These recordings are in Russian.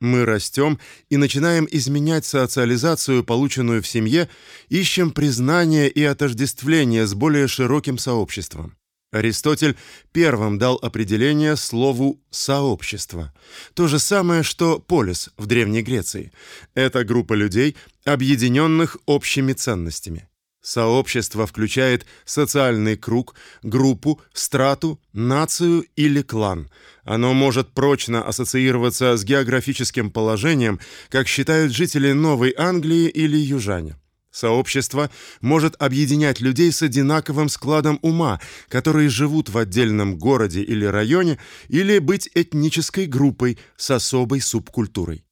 Мы растем и начинаем изменять социализацию, полученную в семье, ищем признания и отождествления с более широким сообществом. Аристотель первым дал определение слову сообщество. То же самое что полис в Древней Греции. Это группа людей, объединенных общими ценностями. Сообщество включает социальный круг, группу, страту, нацию или клан. Оно может прочно ассоциироваться с географическим положением, как считают жители Новой Англии или южане. Сообщество может объединять людей с одинаковым складом ума, которые живут в отдельном городе или районе, или быть этнической группой с особой субкультурой.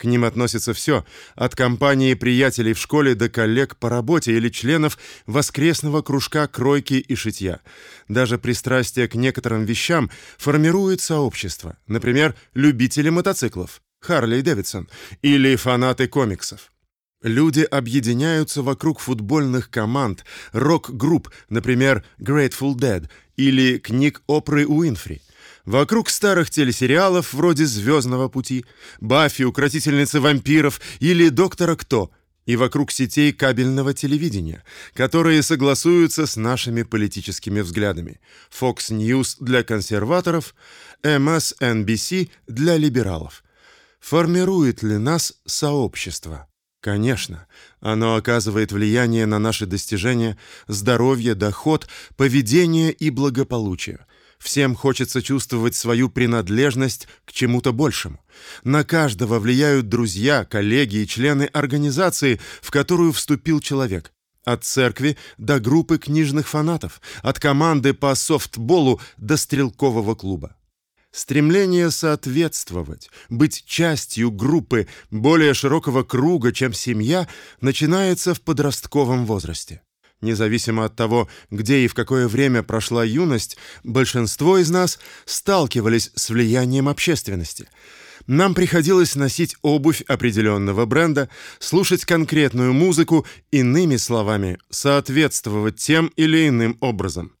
К ним относится все, от компании приятелей в школе до коллег по работе или членов воскресного кружка кройки и шитья. Даже пристрастие к некоторым вещам формирует сообщество. Например, любители мотоциклов, Харли Дэвидсон, или фанаты комиксов. Люди объединяются вокруг футбольных команд, рок-групп, например, Grateful Dead, или книг Опры Уинфри вокруг старых телесериалов вроде «Звездного пути», «Баффи. Укротительницы вампиров» или «Доктора Кто», и вокруг сетей кабельного телевидения, которые согласуются с нашими политическими взглядами. Fox News для консерваторов, MSNBC для либералов. Формирует ли нас сообщество? Конечно, оно оказывает влияние на наши достижения, здоровье, доход, поведение и благополучие. Всем хочется чувствовать свою принадлежность к чему-то большему. На каждого влияют друзья, коллеги и члены организации, в которую вступил человек. От церкви до группы книжных фанатов, от команды по софтболу до стрелкового клуба. Стремление соответствовать, быть частью группы более широкого круга, чем семья, начинается в подростковом возрасте. Независимо от того, где и в какое время прошла юность, большинство из нас сталкивались с влиянием общественности. Нам приходилось носить обувь определенного бренда, слушать конкретную музыку, иными словами, соответствовать тем или иным образом.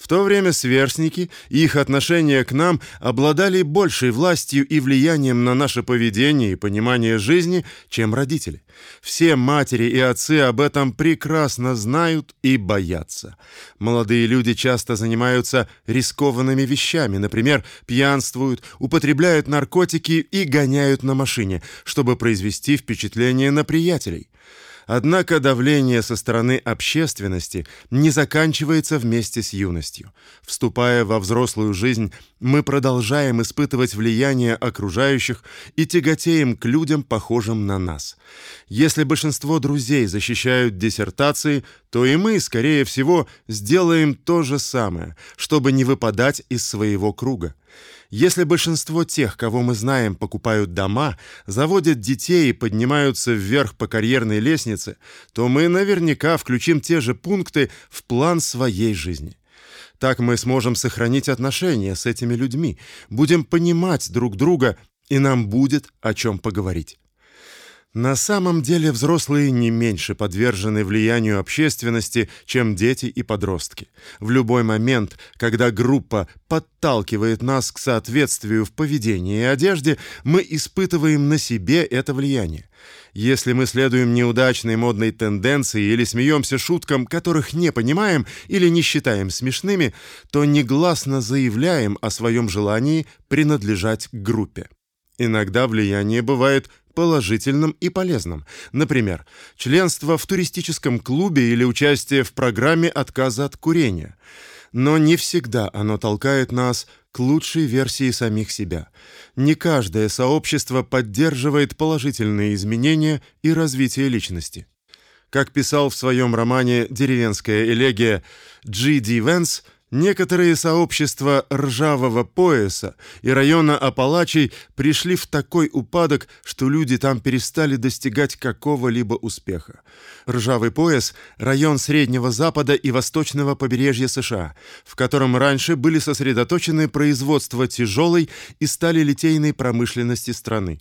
В то время сверстники и их отношение к нам обладали большей властью и влиянием на наше поведение и понимание жизни, чем родители. Все матери и отцы об этом прекрасно знают и боятся. Молодые люди часто занимаются рискованными вещами, например, пьянствуют, употребляют наркотики и гоняют на машине, чтобы произвести впечатление на приятелей. Однако давление со стороны общественности не заканчивается вместе с юностью. Вступая во взрослую жизнь, мы продолжаем испытывать влияние окружающих и тяготеем к людям, похожим на нас. Если большинство друзей защищают диссертации, то и мы, скорее всего, сделаем то же самое, чтобы не выпадать из своего круга. Если большинство тех, кого мы знаем, покупают дома, заводят детей и поднимаются вверх по карьерной лестнице, то мы наверняка включим те же пункты в план своей жизни. Так мы сможем сохранить отношения с этими людьми, будем понимать друг друга, и нам будет о чем поговорить. На самом деле взрослые не меньше подвержены влиянию общественности, чем дети и подростки. В любой момент, когда группа подталкивает нас к соответствию в поведении и одежде, мы испытываем на себе это влияние. Если мы следуем неудачной модной тенденции или смеемся шуткам, которых не понимаем или не считаем смешными, то негласно заявляем о своем желании принадлежать к группе. Иногда влияние бывает положительным и полезным. Например, членство в туристическом клубе или участие в программе отказа от курения. Но не всегда оно толкает нас к лучшей версии самих себя. Не каждое сообщество поддерживает положительные изменения и развитие личности. Как писал в своем романе Деревенская элегия Джи Ди Венс, Некоторые сообщества ржавого пояса и района Апалачей пришли в такой упадок, что люди там перестали достигать какого-либо успеха. Ржавый пояс район Среднего Запада и восточного побережья США, в котором раньше были сосредоточены производство тяжелой и сталелитейной промышленности страны.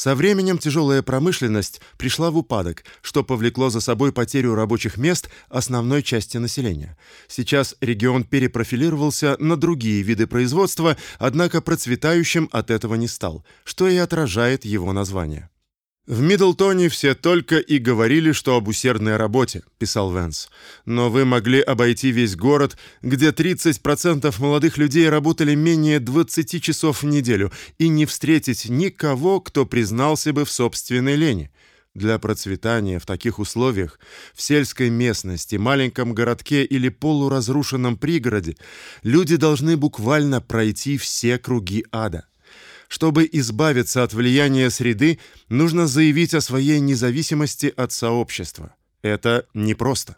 Со временем тяжелая промышленность пришла в упадок, что повлекло за собой потерю рабочих мест основной части населения. Сейчас регион перепрофилировался на другие виды производства, однако процветающим от этого не стал, что и отражает его название. В Мидлтоне все только и говорили, что об усердной работе, писал Венс. Но вы могли обойти весь город, где 30% молодых людей работали менее 20 часов в неделю, и не встретить никого, кто признался бы в собственной лени. Для процветания в таких условиях в сельской местности, маленьком городке или полуразрушенном пригороде люди должны буквально пройти все круги ада. Чтобы избавиться от влияния среды, нужно заявить о своей независимости от сообщества. Это непросто.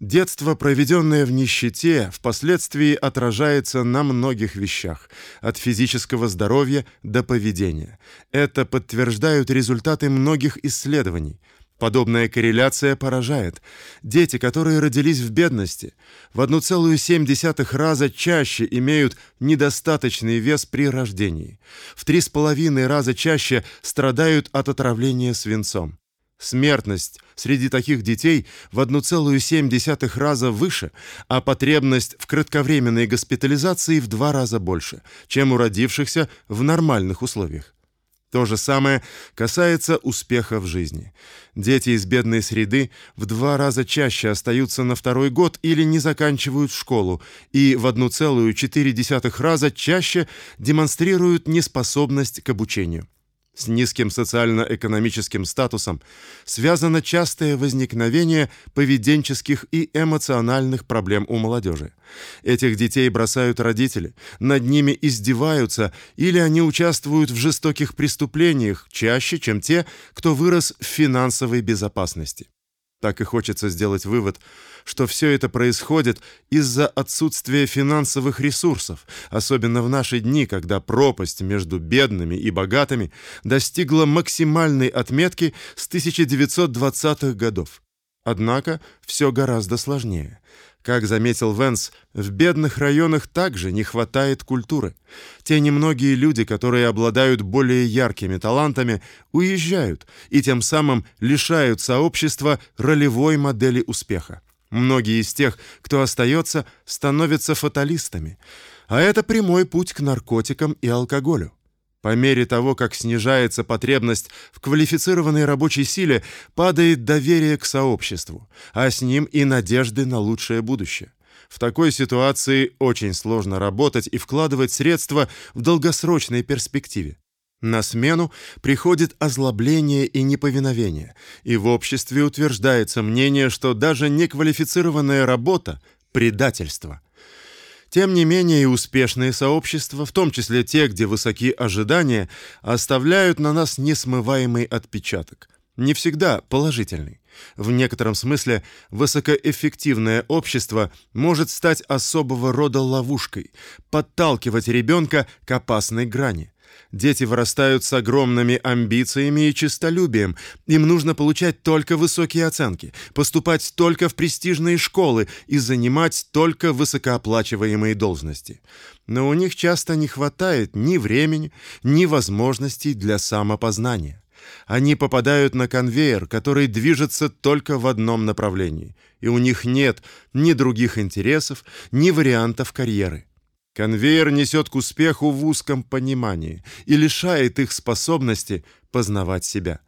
Детство, проведенное в нищете, впоследствии отражается на многих вещах, от физического здоровья до поведения. Это подтверждают результаты многих исследований. Подобная корреляция поражает. Дети, которые родились в бедности, в 1,7 раза чаще имеют недостаточный вес при рождении. В 3,5 раза чаще страдают от отравления свинцом. Смертность среди таких детей в 1,7 раза выше, а потребность в кратковременной госпитализации в два раза больше, чем у родившихся в нормальных условиях. То же самое касается успеха в жизни. Дети из бедной среды в два раза чаще остаются на второй год или не заканчивают школу, и в 1,4 раза чаще демонстрируют неспособность к обучению. С низким социально-экономическим статусом связано частое возникновение поведенческих и эмоциональных проблем у молодежи. Этих детей бросают родители, над ними издеваются или они участвуют в жестоких преступлениях чаще, чем те, кто вырос в финансовой безопасности. Так и хочется сделать вывод, что все это происходит из-за отсутствия финансовых ресурсов, особенно в наши дни, когда пропасть между бедными и богатыми достигла максимальной отметки с 1920-х годов. Однако все гораздо сложнее. Как заметил Венс, в бедных районах также не хватает культуры. Те немногие люди, которые обладают более яркими талантами, уезжают и тем самым лишают сообщества ролевой модели успеха. Многие из тех, кто остается, становятся фаталистами, а это прямой путь к наркотикам и алкоголю. По мере того, как снижается потребность в квалифицированной рабочей силе, падает доверие к сообществу, а с ним и надежды на лучшее будущее. В такой ситуации очень сложно работать и вкладывать средства в долгосрочной перспективе. На смену приходит озлобление и неповиновение, и в обществе утверждается мнение, что даже неквалифицированная работа предательство – тем не менее и успешные сообщества, в том числе те, где высоки ожидания, оставляют на нас несмываемый отпечаток, не всегда положительный. В некотором смысле высокоэффективное общество может стать особого рода ловушкой, подталкивать ребенка к опасной грани. Дети вырастают с огромными амбициями и честолюбием. Им нужно получать только высокие оценки, поступать только в престижные школы и занимать только высокооплачиваемые должности. Но у них часто не хватает ни времени, ни возможностей для самопознания. Они попадают на конвейер, который движется только в одном направлении, и у них нет ни других интересов, ни вариантов карьеры. Конвейер несет к успеху в узком понимании и лишает их способности познавать себя.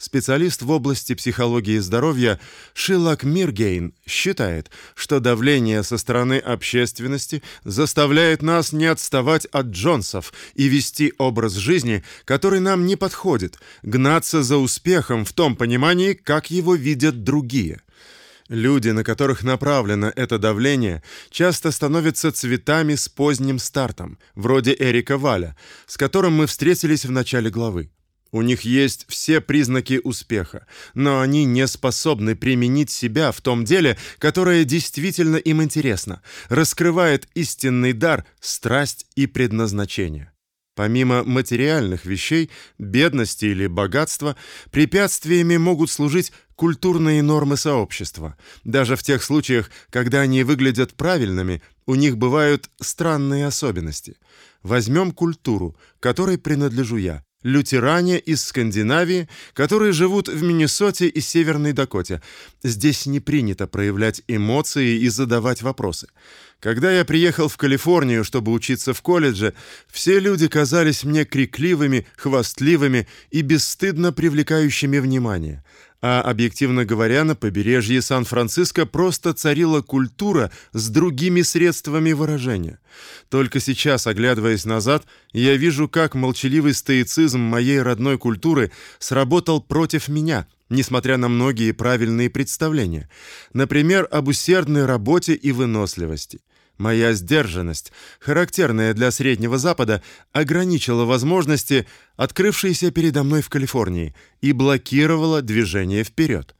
Специалист в области психологии здоровья Шилак Миргейн считает, что давление со стороны общественности заставляет нас не отставать от Джонсов и вести образ жизни, который нам не подходит, гнаться за успехом в том понимании, как его видят другие. Люди, на которых направлено это давление, часто становятся цветами с поздним стартом, вроде Эрика Валя, с которым мы встретились в начале главы. У них есть все признаки успеха, но они не способны применить себя в том деле, которое действительно им интересно, раскрывает истинный дар, страсть и предназначение. Помимо материальных вещей, бедности или богатства, препятствиями могут служить культурные нормы сообщества. Даже в тех случаях, когда они выглядят правильными, у них бывают странные особенности. Возьмем культуру, которой принадлежу я. лютеране из Скандинавии, которые живут в Миннесоте и Северной Дакоте. Здесь не принято проявлять эмоции и задавать вопросы. Когда я приехал в Калифорнию, чтобы учиться в колледже, все люди казались мне крикливыми, хвастливыми и бесстыдно привлекающими внимание. А объективно говоря, на побережье Сан-Франциско просто царила культура с другими средствами выражения. Только сейчас, оглядываясь назад, я вижу, как молчаливый стоицизм моей родной культуры сработал против меня, несмотря на многие правильные представления. Например, об усердной работе и выносливости. Моя сдержанность, характерная для Среднего Запада, ограничила возможности, открывшиеся передо мной в Калифорнии, и блокировала движение вперед.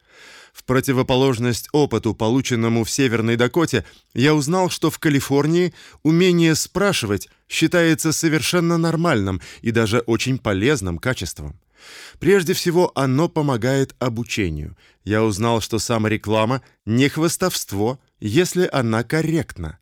В противоположность опыту, полученному в Северной Дакоте, я узнал, что в Калифорнии умение спрашивать считается совершенно нормальным и даже очень полезным качеством. Прежде всего, оно помогает обучению. Я узнал, что самореклама не хвастовство, если она корректна.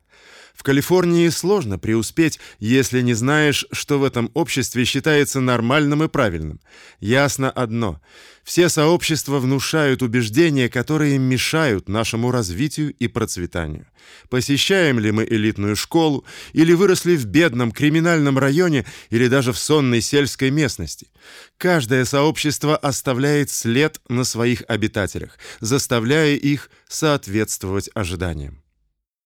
В Калифорнии сложно преуспеть, если не знаешь, что в этом обществе считается нормальным и правильным. Ясно одно: все сообщества внушают убеждения, которые мешают нашему развитию и процветанию. Посещаем ли мы элитную школу или выросли в бедном криминальном районе или даже в сонной сельской местности, каждое сообщество оставляет след на своих обитателях, заставляя их соответствовать ожиданиям.